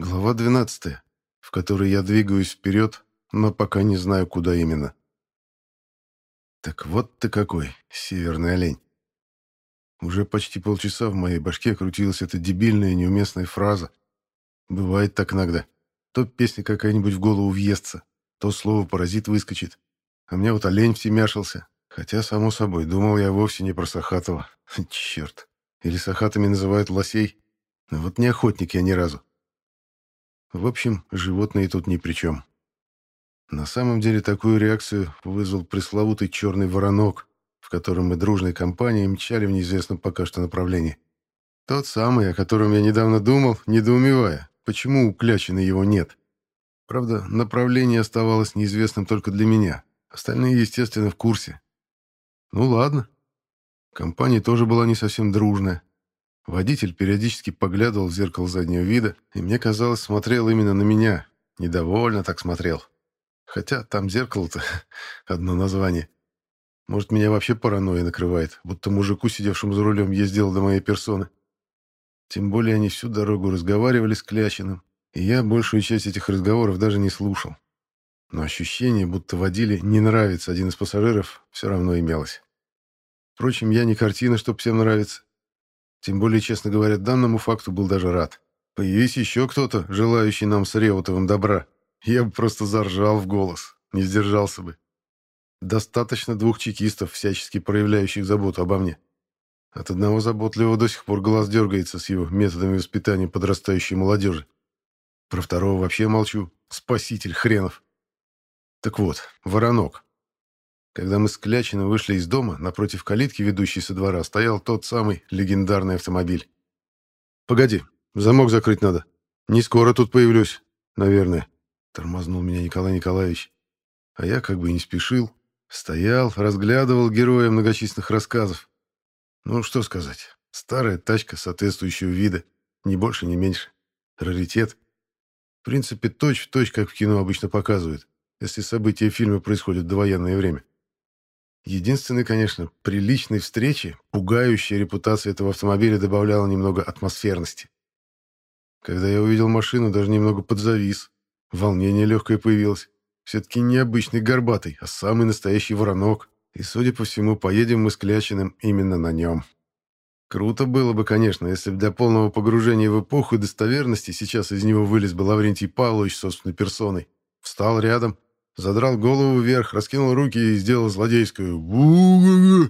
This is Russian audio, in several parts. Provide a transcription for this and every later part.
Глава 12, в которой я двигаюсь вперед, но пока не знаю, куда именно. Так вот ты какой, северный олень. Уже почти полчаса в моей башке крутилась эта дебильная неуместная фраза. Бывает так иногда. То песня какая-нибудь в голову въестся, то слово «паразит» выскочит. А мне вот олень всемяшился. Хотя, само собой, думал я вовсе не про Сахатова. Черт. Или Сахатами называют лосей. Но вот не охотник я ни разу. В общем, животные тут ни при чем. На самом деле такую реакцию вызвал пресловутый черный воронок, в котором мы дружной компанией мчали в неизвестном пока что направлении. Тот самый, о котором я недавно думал, недоумевая, почему у Клячина его нет. Правда, направление оставалось неизвестным только для меня. Остальные, естественно, в курсе. Ну ладно. Компания тоже была не совсем дружная. Водитель периодически поглядывал в зеркало заднего вида, и мне казалось, смотрел именно на меня. Недовольно так смотрел. Хотя там зеркало-то одно название. Может, меня вообще паранойя накрывает, будто мужику, сидевшему за рулем, ездил до моей персоны. Тем более они всю дорогу разговаривали с Клящиным, и я большую часть этих разговоров даже не слушал. Но ощущение, будто водили «не нравится» один из пассажиров, все равно имелось. Впрочем, я не картина, чтоб всем нравится. Тем более, честно говоря, данному факту был даже рад. Появись еще кто-то, желающий нам с Реутовым добра, я бы просто заржал в голос, не сдержался бы. Достаточно двух чекистов, всячески проявляющих заботу обо мне. От одного заботливого до сих пор глаз дергается с его методами воспитания подрастающей молодежи. Про второго вообще молчу. Спаситель хренов. Так вот, воронок. Когда мы с Клячиным вышли из дома, напротив калитки, ведущей со двора, стоял тот самый легендарный автомобиль. «Погоди, замок закрыть надо. Не скоро тут появлюсь, наверное», — тормознул меня Николай Николаевич. А я как бы и не спешил. Стоял, разглядывал героя многочисленных рассказов. Ну, что сказать. Старая тачка соответствующего вида. Ни больше, ни меньше. Раритет. В принципе, точь-в-точь, точь, как в кино обычно показывают, если события фильма происходят в довоенное время. Единственной, конечно, при личной встрече пугающая репутация этого автомобиля добавляла немного атмосферности. Когда я увидел машину, даже немного подзавис. Волнение легкое появилось. Все-таки не обычный горбатый, а самый настоящий воронок. И, судя по всему, поедем мы с Клячиным именно на нем. Круто было бы, конечно, если бы для полного погружения в эпоху достоверности сейчас из него вылез бы Лаврентий Павлович собственной персоной. Встал рядом, задрал голову вверх, раскинул руки и сделал злодейскую бу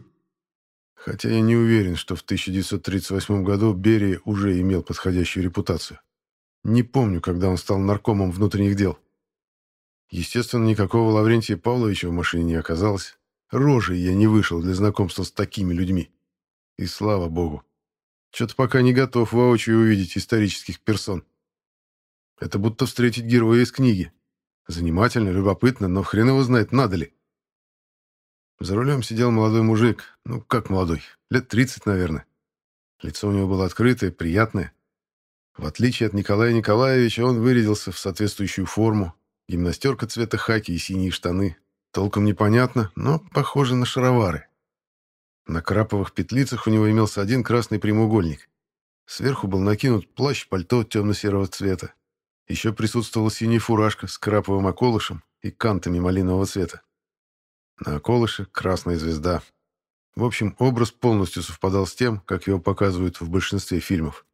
Хотя я не уверен, что в 1938 году Берия уже имел подходящую репутацию. Не помню, когда он стал наркомом внутренних дел. Естественно, никакого Лаврентия Павловича в машине не оказалось. Рожей я не вышел для знакомства с такими людьми. И слава богу. Что-то пока не готов воочию увидеть исторических персон. Это будто встретить героя из книги. Занимательно, любопытно, но хрен его знает, надо ли. За рулем сидел молодой мужик. Ну, как молодой? Лет 30, наверное. Лицо у него было открытое, приятное. В отличие от Николая Николаевича, он вырядился в соответствующую форму, Гимнастерка цвета хаки и синие штаны. Толком непонятно, но похоже на шаровары. На краповых петлицах у него имелся один красный прямоугольник. Сверху был накинут плащ-пальто темно-серого цвета. Еще присутствовала синяя фуражка с краповым околышем и кантами малинового цвета. На околыше красная звезда. В общем, образ полностью совпадал с тем, как его показывают в большинстве фильмов.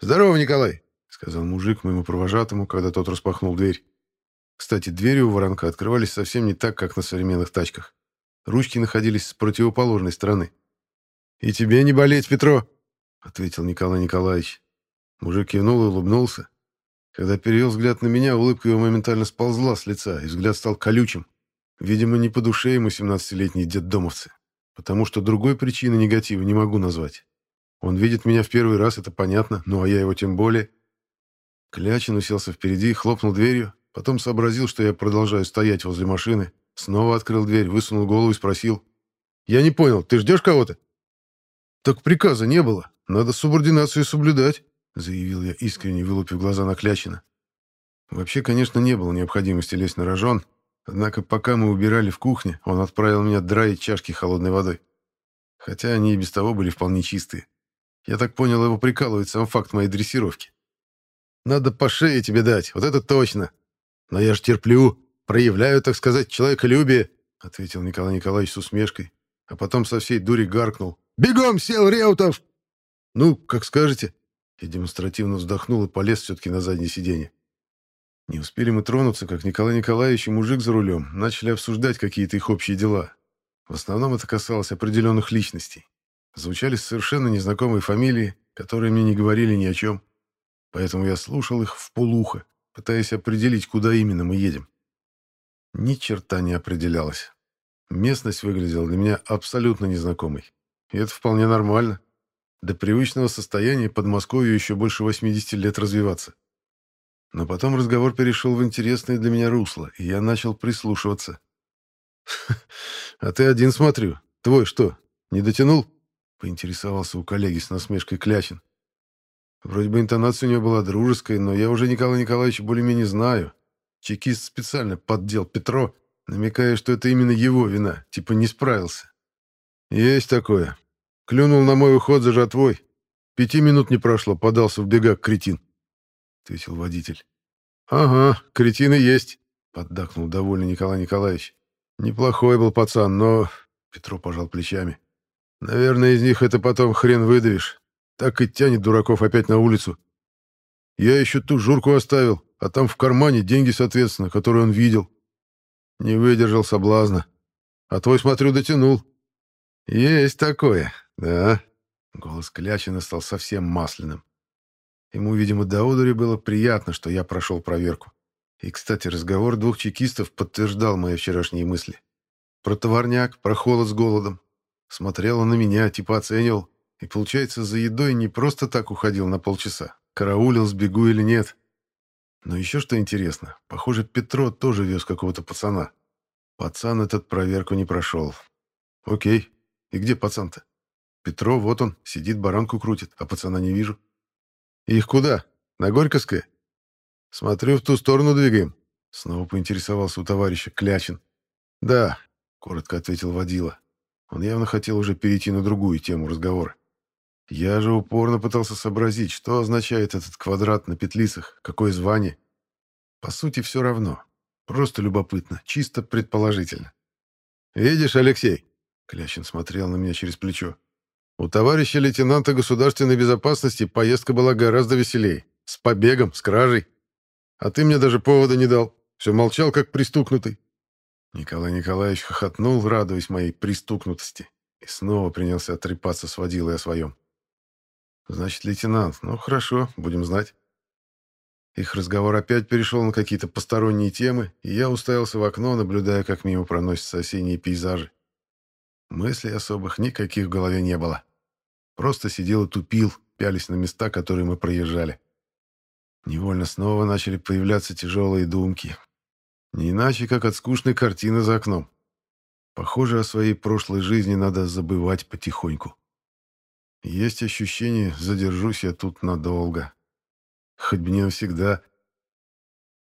«Здорово, Николай!» — сказал мужик моему провожатому, когда тот распахнул дверь. Кстати, двери у воронка открывались совсем не так, как на современных тачках. Ручки находились с противоположной стороны. «И тебе не болеть, Петро!» — ответил Николай Николаевич. Мужик кивнул и улыбнулся. Когда перевел взгляд на меня, улыбка его моментально сползла с лица, и взгляд стал колючим. Видимо, не по душе ему 17-летние детдомовцы, потому что другой причины негатива не могу назвать. Он видит меня в первый раз, это понятно, ну а я его тем более. Клячин уселся впереди, хлопнул дверью, Потом сообразил, что я продолжаю стоять возле машины, снова открыл дверь, высунул голову и спросил. «Я не понял, ты ждешь кого-то?» «Так приказа не было. Надо субординацию соблюдать», заявил я, искренне вылупив глаза на Клячина. Вообще, конечно, не было необходимости лезть на рожон, однако пока мы убирали в кухне, он отправил меня драить чашки холодной водой. Хотя они и без того были вполне чистые. Я так понял, его прикалывает сам факт моей дрессировки. Надо по шее тебе дать, вот это точно. Но я ж терплю, проявляю, так сказать, человеколюбие, ответил Николай Николаевич с усмешкой, а потом со всей дури гаркнул. «Бегом, сел, Реутов!» «Ну, как скажете». Я демонстративно вздохнул и полез все-таки на заднее сиденье. Не успели мы тронуться, как Николай Николаевич и мужик за рулем начали обсуждать какие-то их общие дела. В основном это касалось определенных личностей. Звучали совершенно незнакомые фамилии, которые мне не говорили ни о чем. Поэтому я слушал их в полухо, пытаясь определить, куда именно мы едем. Ни черта не определялось. Местность выглядела для меня абсолютно незнакомой. И это вполне нормально. До привычного состояния Подмосковью еще больше 80 лет развиваться. Но потом разговор перешел в интересное для меня русло, и я начал прислушиваться. «А ты один смотрю. Твой что, не дотянул?» — поинтересовался у коллеги с насмешкой Клячин. Вроде бы интонация у него была дружеской, но я уже Николая Николаевича более-менее знаю. Чекист специально поддел Петро, намекая, что это именно его вина, типа не справился. «Есть такое. Клюнул на мой уход за жатвой. Пяти минут не прошло, подался в бегах кретин». — ответил водитель. «Ага, кретины есть», — поддакнул довольный Николай Николаевич. «Неплохой был пацан, но...» — Петро пожал плечами. «Наверное, из них это потом хрен выдавишь. Так и тянет дураков опять на улицу. Я еще ту журку оставил, а там в кармане деньги, соответственно, которые он видел. Не выдержал соблазна. А твой, смотрю, дотянул». «Есть такое, да?» Голос Клячина стал совсем масляным. Ему, видимо, до одури было приятно, что я прошел проверку. И, кстати, разговор двух чекистов подтверждал мои вчерашние мысли. Про товарняк, про холод с голодом. Смотрел на меня, типа оценивал. И, получается, за едой не просто так уходил на полчаса. Караулил, сбегу или нет. Но еще что интересно. Похоже, Петро тоже вез какого-то пацана. Пацан этот проверку не прошел. Окей. И где пацан-то? Петро, вот он, сидит, баранку крутит, а пацана не вижу. «Их куда? На Горьковское?» «Смотрю, в ту сторону двигаем», — снова поинтересовался у товарища Клячин. «Да», — коротко ответил водила. Он явно хотел уже перейти на другую тему разговора. Я же упорно пытался сообразить, что означает этот квадрат на петлицах, какое звание. По сути, все равно. Просто любопытно, чисто предположительно. «Видишь, Алексей?» — Клячин смотрел на меня через плечо. У товарища лейтенанта государственной безопасности поездка была гораздо веселее. С побегом, с кражей. А ты мне даже повода не дал. Все молчал, как пристукнутый. Николай Николаевич хохотнул, радуясь моей пристукнутости, и снова принялся отрепаться с водилой о своем. «Значит, лейтенант, ну хорошо, будем знать». Их разговор опять перешел на какие-то посторонние темы, и я уставился в окно, наблюдая, как мимо проносятся осенние пейзажи. Мыслей особых никаких в голове не было. Просто сидел и тупил, пялись на места, которые мы проезжали. Невольно снова начали появляться тяжелые думки. Не иначе, как от скучной картины за окном. Похоже, о своей прошлой жизни надо забывать потихоньку. Есть ощущение, задержусь я тут надолго. Хоть бы не навсегда.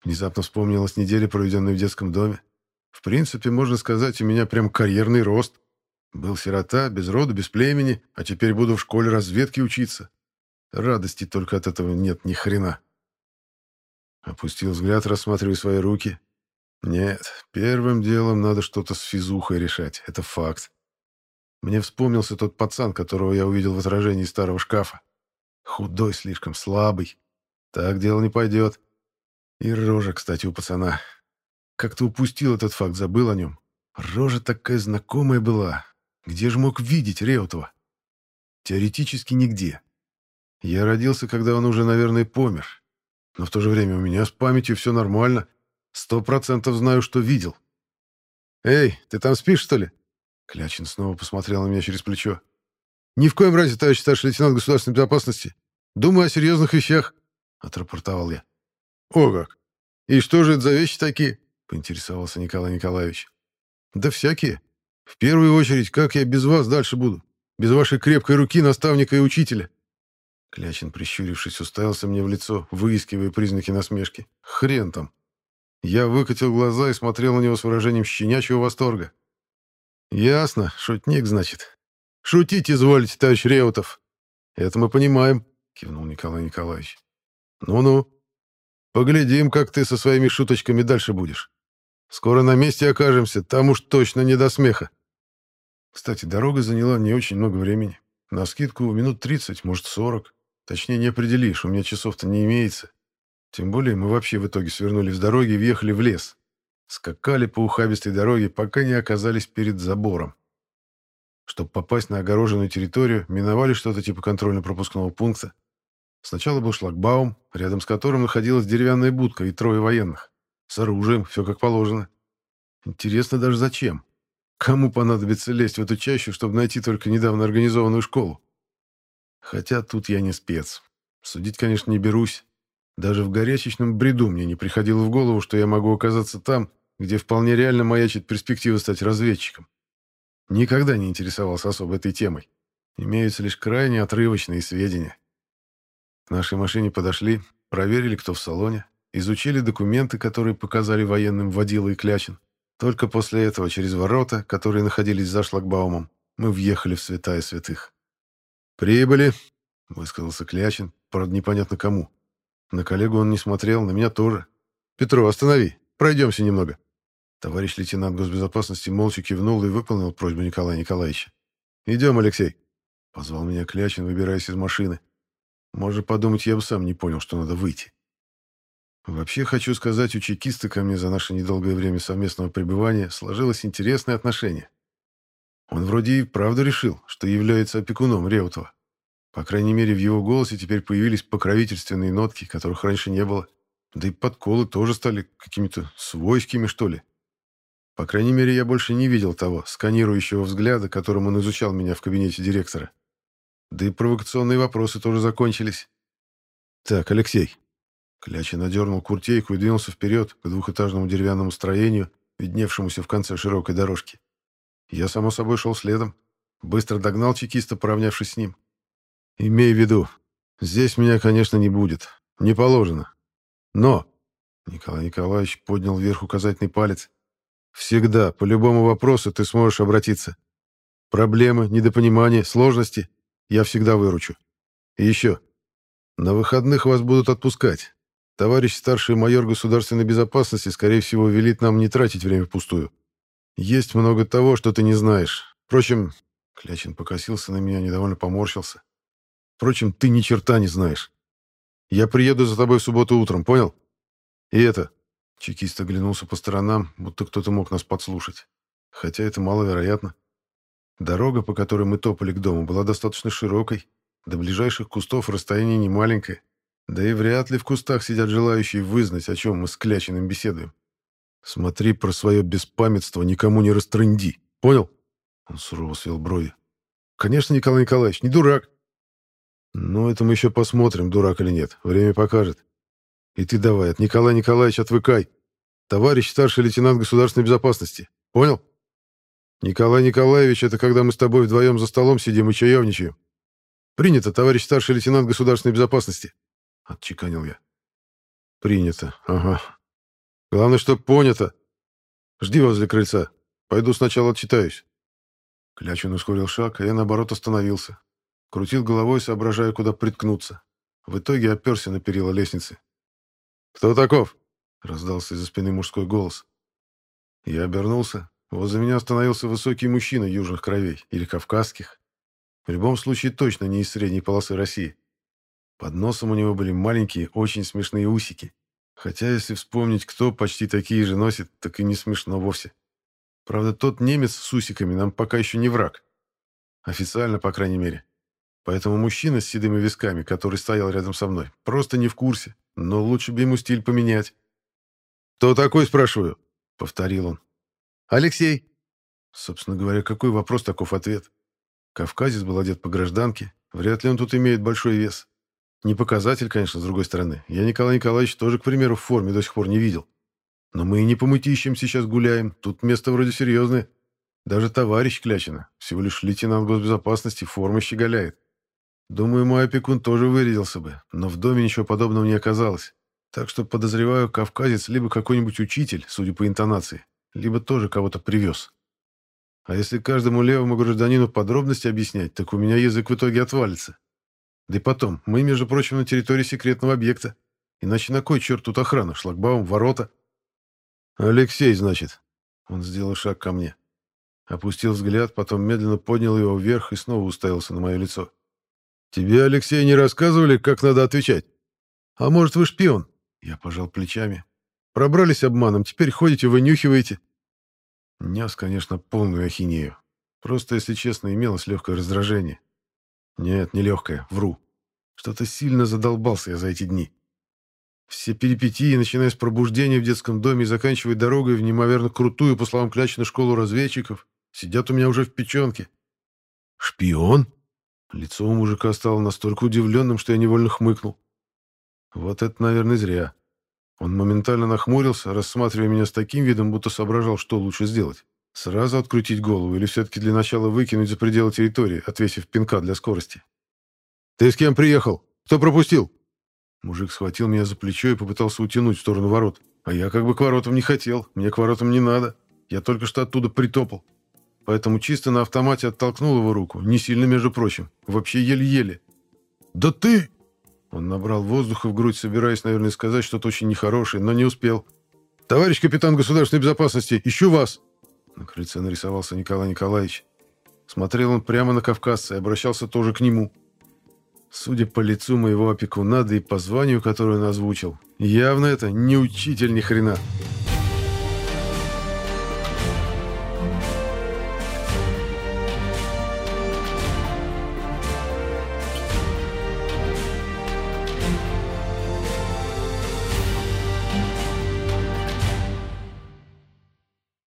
Внезапно вспомнилась неделя, проведенная в детском доме. В принципе, можно сказать, у меня прям карьерный рост. Был сирота, без рода, без племени, а теперь буду в школе разведки учиться. Радости только от этого нет ни хрена. Опустил взгляд, рассматривая свои руки. Нет, первым делом надо что-то с физухой решать, это факт. Мне вспомнился тот пацан, которого я увидел в отражении старого шкафа. Худой слишком, слабый. Так дело не пойдет. И рожа, кстати, у пацана. Как-то упустил этот факт, забыл о нем. Рожа такая знакомая была, где же мог видеть Реутова? Теоретически нигде. Я родился, когда он уже, наверное, помер. Но в то же время у меня с памятью все нормально. Сто процентов знаю, что видел. «Эй, ты там спишь, что ли?» Клячин снова посмотрел на меня через плечо. «Ни в коем разе, товарищ старший лейтенант государственной безопасности. Думаю о серьезных вещах», — отрапортовал я. «О как! И что же это за вещи такие?» — поинтересовался Николай Николаевич. «Да всякие. В первую очередь, как я без вас дальше буду? Без вашей крепкой руки наставника и учителя?» Клячин, прищурившись, уставился мне в лицо, выискивая признаки насмешки. «Хрен там!» Я выкатил глаза и смотрел на него с выражением щенячьего восторга. «Ясно, шутник, значит. Шутить изволите, товарищ Реутов. Это мы понимаем», — кивнул Николай Николаевич. «Ну-ну, Поглядим, как ты со своими шуточками дальше будешь. Скоро на месте окажемся, там уж точно не до смеха. Кстати, дорога заняла не очень много времени. На скидку минут 30, может 40. Точнее, не определишь, у меня часов-то не имеется. Тем более мы вообще в итоге свернули с дороги и въехали в лес. Скакали по ухабистой дороге, пока не оказались перед забором. Чтобы попасть на огороженную территорию, миновали что-то типа контрольно-пропускного пункта. Сначала был шлагбаум, рядом с которым находилась деревянная будка и трое военных. С оружием, все как положено. Интересно даже зачем. Кому понадобится лезть в эту чащу, чтобы найти только недавно организованную школу? Хотя тут я не спец. Судить, конечно, не берусь. Даже в горячечном бреду мне не приходило в голову, что я могу оказаться там, где вполне реально маячит перспектива стать разведчиком. Никогда не интересовался особо этой темой. Имеются лишь крайне отрывочные сведения. К нашей машине подошли, проверили, кто в салоне, изучили документы, которые показали военным водила и Клячин. Только после этого через ворота, которые находились за шлагбаумом, мы въехали в святая святых. «Прибыли», — высказался Клячин, правда, непонятно кому. На коллегу он не смотрел, на меня тоже. «Петро, останови, пройдемся немного». Товарищ лейтенант госбезопасности молча кивнул и выполнил просьбу Николая Николаевича. «Идем, Алексей», — позвал меня Клячин, выбираясь из машины. Можно подумать, я бы сам не понял, что надо выйти. Вообще, хочу сказать, у чекиста ко мне за наше недолгое время совместного пребывания сложилось интересное отношение. Он вроде и правда решил, что является опекуном Реутова. По крайней мере, в его голосе теперь появились покровительственные нотки, которых раньше не было. Да и подколы тоже стали какими-то свойскими, что ли. По крайней мере, я больше не видел того сканирующего взгляда, которым он изучал меня в кабинете директора. Да и провокационные вопросы тоже закончились. «Так, Алексей». Клячин надернул куртейку и двинулся вперед к двухэтажному деревянному строению, видневшемуся в конце широкой дорожки. Я, само собой, шел следом. Быстро догнал чекиста, поравнявшись с ним. «Имей в виду, здесь меня, конечно, не будет. Не положено. Но...» Николай Николаевич поднял вверх указательный палец. «Всегда, по любому вопросу ты сможешь обратиться. Проблемы, недопонимания, сложности я всегда выручу. И еще. На выходных вас будут отпускать. Товарищ старший майор государственной безопасности, скорее всего, велит нам не тратить время впустую. Есть много того, что ты не знаешь. Впрочем, Клячин покосился на меня, недовольно поморщился. Впрочем, ты ни черта не знаешь. Я приеду за тобой в субботу утром, понял? И это... Чекист оглянулся по сторонам, будто кто-то мог нас подслушать. Хотя это маловероятно. Дорога, по которой мы топали к дому, была достаточно широкой. До ближайших кустов расстояние не маленькое. Да и вряд ли в кустах сидят желающие вызнать, о чем мы с Клячиным беседуем. Смотри про свое беспамятство, никому не растрынди. Понял? Он сурово свел брови. Конечно, Николай Николаевич, не дурак. Ну, это мы еще посмотрим, дурак или нет. Время покажет. И ты давай, от Николая Николаевича отвыкай. Товарищ старший лейтенант государственной безопасности. Понял? Николай Николаевич, это когда мы с тобой вдвоем за столом сидим и чаевничаем. Принято, товарищ старший лейтенант государственной безопасности. Отчеканил я. Принято, ага. Главное, чтоб понято. Жди возле крыльца. Пойду сначала отчитаюсь. Клячин ускорил шаг, а я, наоборот, остановился. Крутил головой, соображая, куда приткнуться. В итоге оперся на перила лестницы. «Кто таков?» — раздался из-за спины мужской голос. Я обернулся. Возле меня остановился высокий мужчина южных кровей или кавказских. В любом случае точно не из средней полосы России. Под носом у него были маленькие, очень смешные усики. Хотя, если вспомнить, кто почти такие же носит, так и не смешно вовсе. Правда, тот немец с усиками нам пока еще не враг. Официально, по крайней мере. Поэтому мужчина с седыми висками, который стоял рядом со мной, просто не в курсе, но лучше бы ему стиль поменять. «Кто такой, спрашиваю?» — повторил он. «Алексей!» Собственно говоря, какой вопрос, таков ответ. Кавказец был одет по гражданке, вряд ли он тут имеет большой вес. Не показатель, конечно, с другой стороны. Я Николай Николаевич тоже, к примеру, в форме до сих пор не видел. Но мы и не по мытищам сейчас гуляем, тут место вроде серьезное. Даже товарищ Клячина, всего лишь лейтенант госбезопасности, формы щеголяет. Думаю, мой опекун тоже вырядился бы, но в доме ничего подобного не оказалось. Так что, подозреваю, кавказец либо какой-нибудь учитель, судя по интонации, либо тоже кого-то привез. А если каждому левому гражданину подробности объяснять, так у меня язык в итоге отвалится. Да и потом, мы, между прочим, на территории секретного объекта, Иначе на кой черт тут охрана? Шлагбаум, ворота? Алексей, значит. Он сделал шаг ко мне. Опустил взгляд, потом медленно поднял его вверх и снова уставился на мое лицо. «Тебе, Алексей, не рассказывали, как надо отвечать? А может, вы шпион?» Я пожал плечами. «Пробрались обманом, теперь ходите, вынюхиваете». Нес, конечно, полную ахинею. Просто, если честно, имелось легкое раздражение. Нет, не легкое, вру. Что-то сильно задолбался я за эти дни. Все перипетии, начиная с пробуждения в детском доме и заканчивая дорогой в неимоверно крутую, по словам Клячина, школу разведчиков, сидят у меня уже в печенке. «Шпион?» Лицо у мужика стало настолько удивленным, что я невольно хмыкнул. Вот это, наверное, зря. Он моментально нахмурился, рассматривая меня с таким видом, будто соображал, что лучше сделать. Сразу открутить голову или все-таки для начала выкинуть за пределы территории, отвесив пинка для скорости. «Ты с кем приехал? Кто пропустил?» Мужик схватил меня за плечо и попытался утянуть в сторону ворот. А я как бы к воротам не хотел, мне к воротам не надо. Я только что оттуда притопал. Поэтому чисто на автомате оттолкнул его руку, не сильно, между прочим, вообще еле-еле. «Да ты!» Он набрал воздуха в грудь, собираясь, наверное, сказать что-то очень нехорошее, но не успел. «Товарищ капитан государственной безопасности, ищу вас!» На крыльце нарисовался Николай Николаевич. Смотрел он прямо на кавказца и обращался тоже к нему. Судя по лицу моего опекуна, да и по званию, которое он озвучил, явно это не учитель ни хрена. «Учитель»